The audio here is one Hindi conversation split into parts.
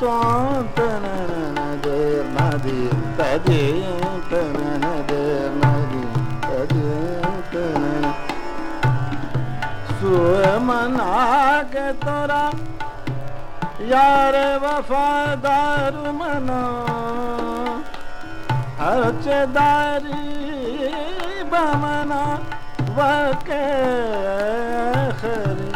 to tana na de ma di ta di tana na de ma di ta di tana Sumana के तोरा यार वफादार मना हरचदारी बमना वके खरीदार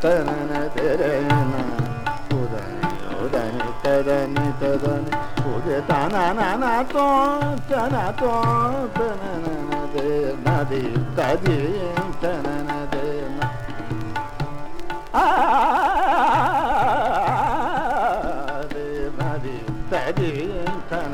ta na na ಉದನಿ ತದನಿ ತದನಿ ಉದೆ ತನ ನನ ತೋ ತನ ತೋ ತನನ ದೇ ನದಿ ತದಿ ತನನ ದೇ ಆ ದೇ ನದಿ ತದಿ ತನ